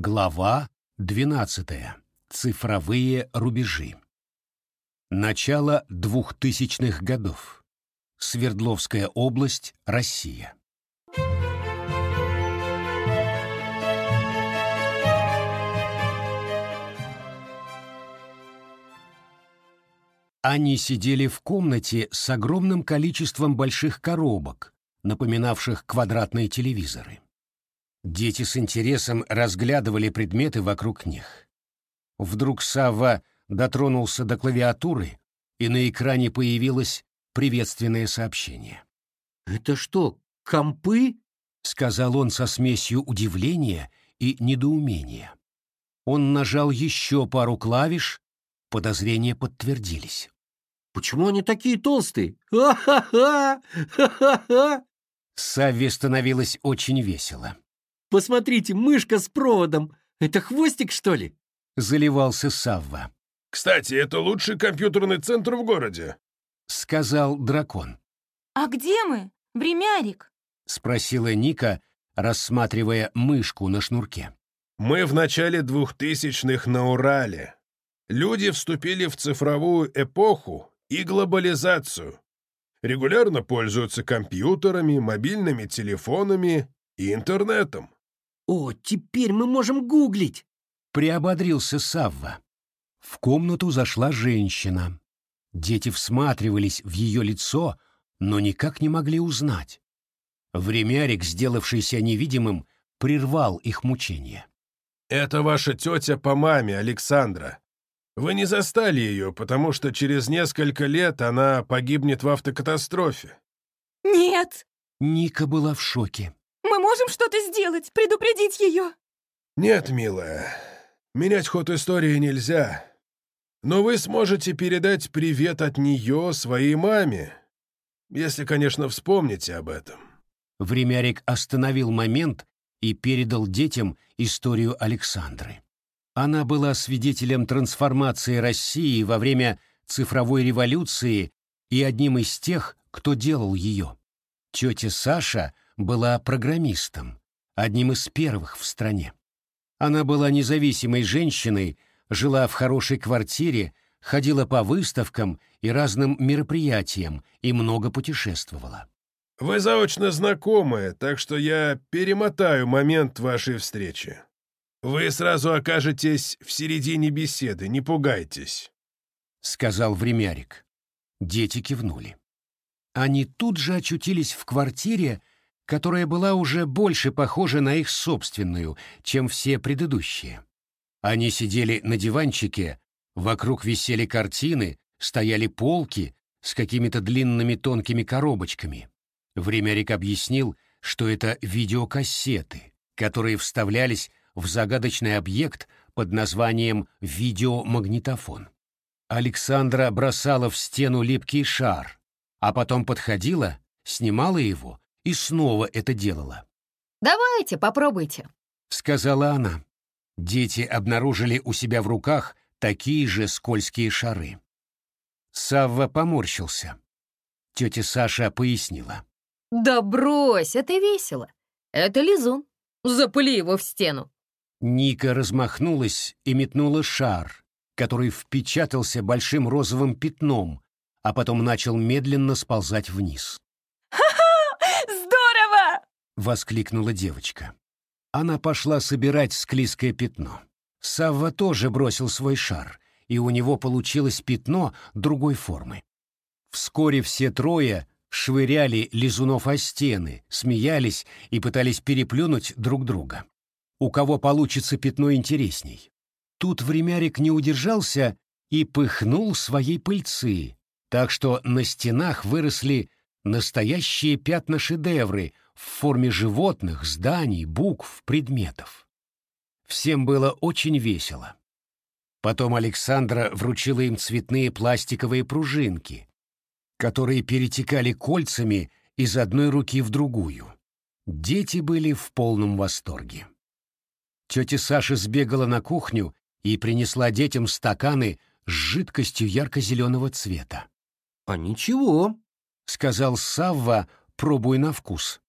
Глава 12. Цифровые рубежи. Начало 2000-х годов. Свердловская область, Россия. Они сидели в комнате с огромным количеством больших коробок, напоминавших квадратные телевизоры. Дети с интересом разглядывали предметы вокруг них. Вдруг Сава дотронулся до клавиатуры, и на экране появилось приветственное сообщение. «Это что, компы?» — сказал он со смесью удивления и недоумения. Он нажал еще пару клавиш, подозрения подтвердились. «Почему они такие толстые? Ха-ха-ха! Ха-ха-ха!» Савве становилось очень весело. Посмотрите, мышка с проводом! Это хвостик, что ли?» Заливался Савва. «Кстати, это лучший компьютерный центр в городе», — сказал дракон. «А где мы, бремярик? — спросила Ника, рассматривая мышку на шнурке. «Мы в начале двухтысячных на Урале. Люди вступили в цифровую эпоху и глобализацию. Регулярно пользуются компьютерами, мобильными телефонами и интернетом. «О, теперь мы можем гуглить!» — приободрился Савва. В комнату зашла женщина. Дети всматривались в ее лицо, но никак не могли узнать. Времярик, сделавшийся невидимым, прервал их мучение. «Это ваша тетя по маме, Александра. Вы не застали ее, потому что через несколько лет она погибнет в автокатастрофе». «Нет!» Ника была в шоке можем что-то сделать, предупредить ее?» «Нет, милая, менять ход истории нельзя. Но вы сможете передать привет от нее своей маме, если, конечно, вспомните об этом». Времярик остановил момент и передал детям историю Александры. Она была свидетелем трансформации России во время цифровой революции и одним из тех, кто делал ее. Тетя Саша — была программистом, одним из первых в стране. Она была независимой женщиной, жила в хорошей квартире, ходила по выставкам и разным мероприятиям и много путешествовала. «Вы заочно знакомы, так что я перемотаю момент вашей встречи. Вы сразу окажетесь в середине беседы, не пугайтесь», — сказал времярик. Дети кивнули. Они тут же очутились в квартире, которая была уже больше похожа на их собственную, чем все предыдущие. Они сидели на диванчике, вокруг висели картины, стояли полки с какими-то длинными тонкими коробочками. Времярик объяснил, что это видеокассеты, которые вставлялись в загадочный объект под названием «видеомагнитофон». Александра бросала в стену липкий шар, а потом подходила, снимала его и снова это делала. «Давайте, попробуйте», — сказала она. Дети обнаружили у себя в руках такие же скользкие шары. Савва поморщился. Тетя Саша пояснила. «Да брось, это весело. Это лизун. Запыли его в стену». Ника размахнулась и метнула шар, который впечатался большим розовым пятном, а потом начал медленно сползать вниз. — воскликнула девочка. Она пошла собирать склизкое пятно. Савва тоже бросил свой шар, и у него получилось пятно другой формы. Вскоре все трое швыряли лизунов о стены, смеялись и пытались переплюнуть друг друга. У кого получится пятно интересней. Тут времярик не удержался и пыхнул своей пыльцы, так что на стенах выросли настоящие пятна-шедевры — в форме животных, зданий, букв, предметов. Всем было очень весело. Потом Александра вручила им цветные пластиковые пружинки, которые перетекали кольцами из одной руки в другую. Дети были в полном восторге. Тетя Саша сбегала на кухню и принесла детям стаканы с жидкостью ярко-зеленого цвета. «А ничего», — сказал Савва, пробуя на вкус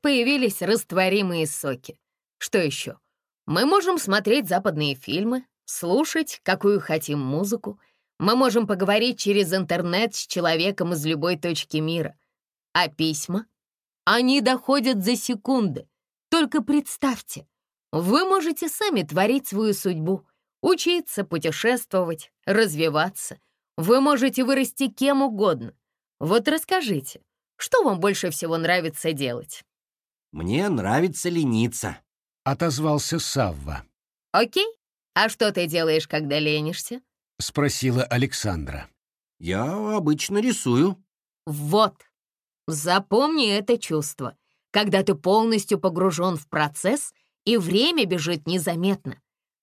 появились растворимые соки. Что еще? Мы можем смотреть западные фильмы, слушать, какую хотим музыку. Мы можем поговорить через интернет с человеком из любой точки мира. А письма? Они доходят за секунды. Только представьте, вы можете сами творить свою судьбу, учиться, путешествовать, развиваться. Вы можете вырасти кем угодно. Вот расскажите, что вам больше всего нравится делать? Мне нравится лениться», — отозвался Савва. «Окей. А что ты делаешь, когда ленишься?» — спросила Александра. «Я обычно рисую». «Вот. Запомни это чувство, когда ты полностью погружен в процесс, и время бежит незаметно.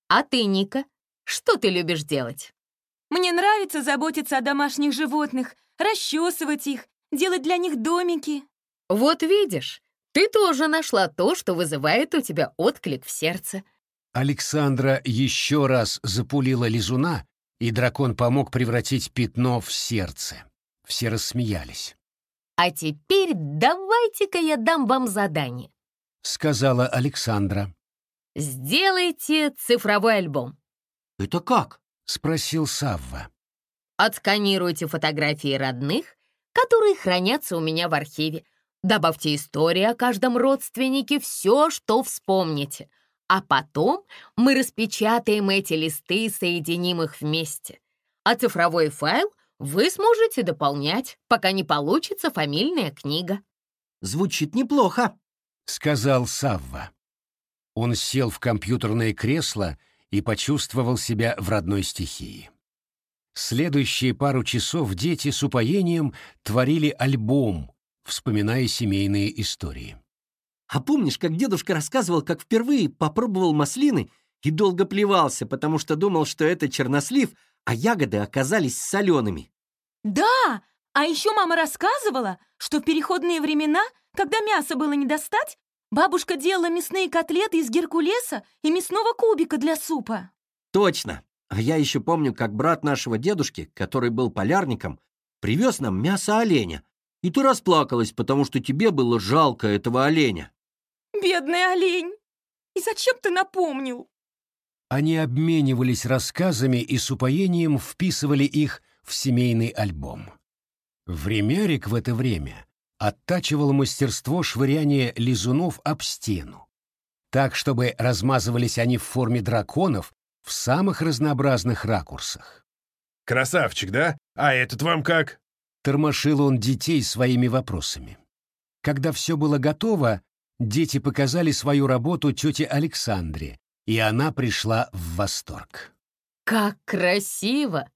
А ты, Ника, что ты любишь делать?» «Мне нравится заботиться о домашних животных, расчесывать их, делать для них домики». «Вот видишь, ты тоже нашла то, что вызывает у тебя отклик в сердце». Александра еще раз запулила лизуна, и дракон помог превратить пятно в сердце. Все рассмеялись. «А теперь давайте-ка я дам вам задание», — сказала Александра. «Сделайте цифровой альбом». «Это как?» — спросил Савва. «Отсканируйте фотографии родных, которые хранятся у меня в архиве, Добавьте истории о каждом родственнике, все, что вспомните. А потом мы распечатаем эти листы и соединим их вместе. А цифровой файл вы сможете дополнять, пока не получится фамильная книга. «Звучит неплохо», — сказал Савва. Он сел в компьютерное кресло и почувствовал себя в родной стихии. Следующие пару часов дети с упоением творили альбом — вспоминая семейные истории. «А помнишь, как дедушка рассказывал, как впервые попробовал маслины и долго плевался, потому что думал, что это чернослив, а ягоды оказались солеными?» «Да! А еще мама рассказывала, что в переходные времена, когда мясо было не достать, бабушка делала мясные котлеты из геркулеса и мясного кубика для супа». «Точно! А я еще помню, как брат нашего дедушки, который был полярником, привез нам мясо оленя, и ты расплакалась, потому что тебе было жалко этого оленя. Бедный олень! И зачем ты напомнил? Они обменивались рассказами и с упоением вписывали их в семейный альбом. Времярик в это время оттачивал мастерство швыряния лизунов об стену, так, чтобы размазывались они в форме драконов в самых разнообразных ракурсах. «Красавчик, да? А этот вам как?» Тормошил он детей своими вопросами. Когда все было готово, дети показали свою работу тете Александре, и она пришла в восторг. «Как красиво!»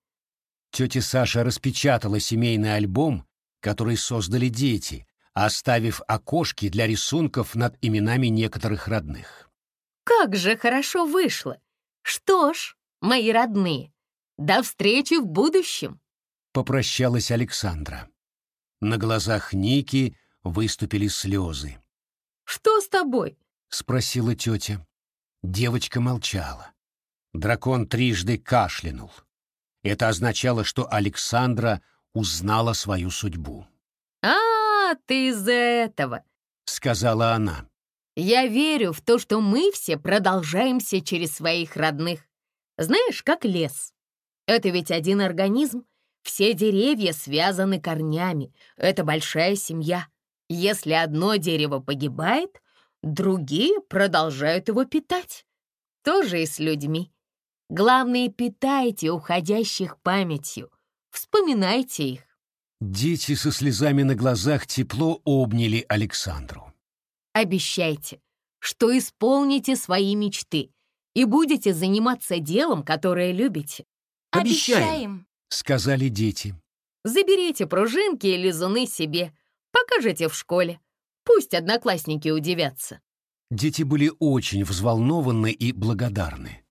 Тетя Саша распечатала семейный альбом, который создали дети, оставив окошки для рисунков над именами некоторых родных. «Как же хорошо вышло! Что ж, мои родные, до встречи в будущем!» попрощалась Александра. На глазах Ники выступили слезы. «Что с тобой?» — спросила тетя. Девочка молчала. Дракон трижды кашлянул. Это означало, что Александра узнала свою судьбу. «А, ты из-за этого!» — сказала она. «Я верю в то, что мы все продолжаемся через своих родных. Знаешь, как лес. Это ведь один организм, все деревья связаны корнями. Это большая семья. Если одно дерево погибает, другие продолжают его питать. Тоже и с людьми. Главное, питайте уходящих памятью. Вспоминайте их. Дети со слезами на глазах тепло обняли Александру. Обещайте, что исполните свои мечты и будете заниматься делом, которое любите. Обещаем! Обещаем. — сказали дети. «Заберите пружинки и лизуны себе, покажите в школе. Пусть одноклассники удивятся». Дети были очень взволнованы и благодарны.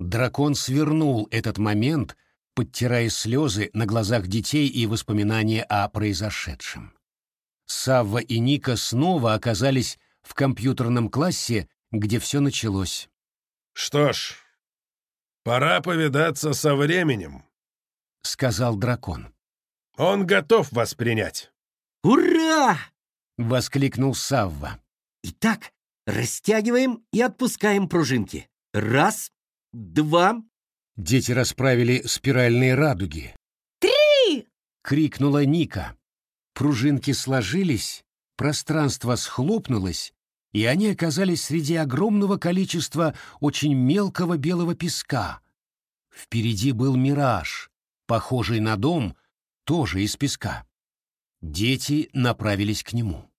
Дракон свернул этот момент, подтирая слезы на глазах детей и воспоминания о произошедшем. Савва и Ника снова оказались в компьютерном классе, где все началось. «Что ж, пора повидаться со временем», сказал дракон. «Он готов вас принять!» «Ура!» — воскликнул Савва. «Итак, растягиваем и отпускаем пружинки. Раз, два...» Дети расправили спиральные радуги. «Три!» — крикнула Ника. Пружинки сложились, пространство схлопнулось, и они оказались среди огромного количества очень мелкого белого песка. Впереди был мираж, похожий на дом, тоже из песка. Дети направились к нему.